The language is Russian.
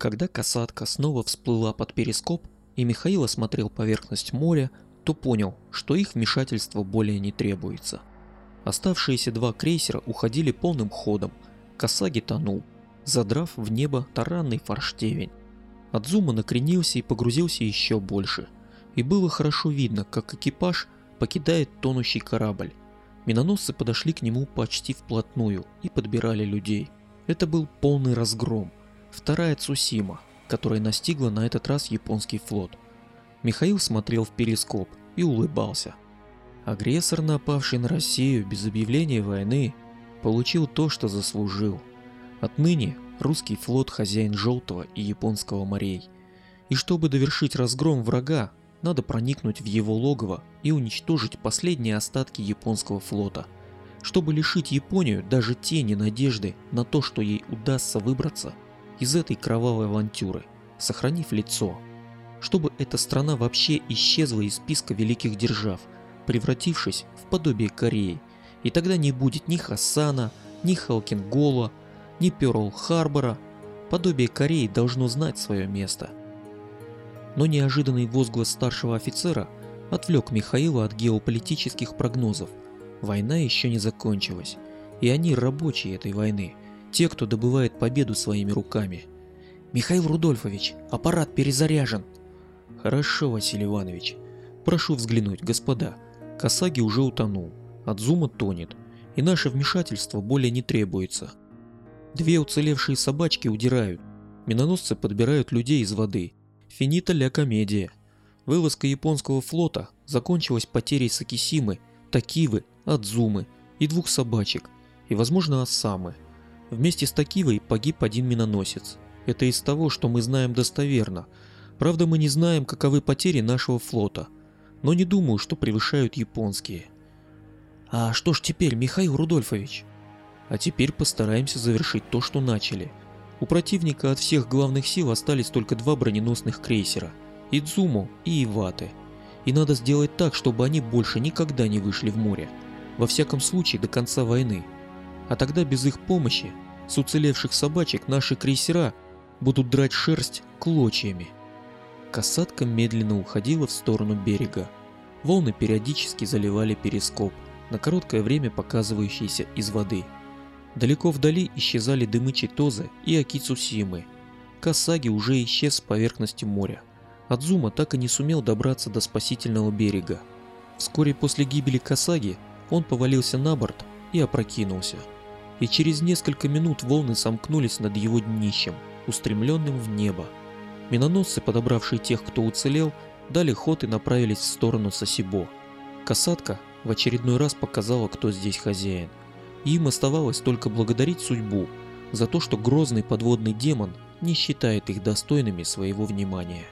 Когда касатка снова всплыла под перископ, и Михаил осмотрел поверхность моря, то понял, что их вмешательство более не требуется. Оставшиеся два крейсера уходили полным ходом. Касаги тонул, задрав в небо таранный форштевень. Адзума накренился и погрузился еще больше. И было хорошо видно, как экипаж покидает тонущий корабль. Миноносцы подошли к нему почти вплотную и подбирали людей. Это был полный разгром. Вторая Цусима, которая настигла на этот раз японский флот. Михаил смотрел в перископ и улыбался. Агрессор, напавший на Россию без объявления войны, получил то, что заслужил. Отныне русский флот хозяин Желтого и Японского морей. И чтобы довершить разгром врага, надо проникнуть в его логово и уничтожить последние остатки японского флота. Чтобы лишить Японию даже тени надежды на то, что ей удастся выбраться из этой кровавой авантюры, сохранив лицо. Чтобы эта страна вообще исчезла из списка великих держав, превратившись в подобие Кореи. И тогда не будет ни Хасана, ни Халкингола, ни Пёрл-Харбора. Подобие Кореи должно знать свое место – но неожиданный возглас старшего офицера отвлек Михаила от геополитических прогнозов. Война еще не закончилась, и они рабочие этой войны, те, кто добывает победу своими руками. «Михаил Рудольфович, аппарат перезаряжен!» «Хорошо, Василий Иванович. Прошу взглянуть, господа. Касаги уже утонул, Адзума тонет, и наше вмешательство более не требуется. Две уцелевшие собачки удирают, миноносцы подбирают людей из воды, Финита ля комедия. Вылазка японского флота закончилась потерей Сакисимы, Такивы, Адзумы и двух собачек, и, возможно, Осамы. Вместе с Такивой погиб один миноносец. Это из того, что мы знаем достоверно. Правда, мы не знаем, каковы потери нашего флота, но не думаю, что превышают японские. А что ж теперь, Михаил Рудольфович? А теперь постараемся завершить то, что начали – у противника от всех главных сил остались только два броненосных крейсера – Идзуму и Иваты. И надо сделать так, чтобы они больше никогда не вышли в море. Во всяком случае, до конца войны. А тогда без их помощи, с уцелевших собачек, наши крейсера будут драть шерсть клочьями. Касатка медленно уходила в сторону берега. Волны периодически заливали перископ, на короткое время показывающийся из воды – Далеко вдали исчезали дымы Читозы и Акицусимы. Касаги уже исчез с поверхности моря. Адзума так и не сумел добраться до спасительного берега. Вскоре после гибели Касаги он повалился на борт и опрокинулся. И через несколько минут волны сомкнулись над его днищем, устремленным в небо. Миноносцы, подобравшие тех, кто уцелел, дали ход и направились в сторону Сосибо. Касатка в очередной раз показала, кто здесь хозяин. Им оставалось только благодарить судьбу за то, что грозный подводный демон не считает их достойными своего внимания.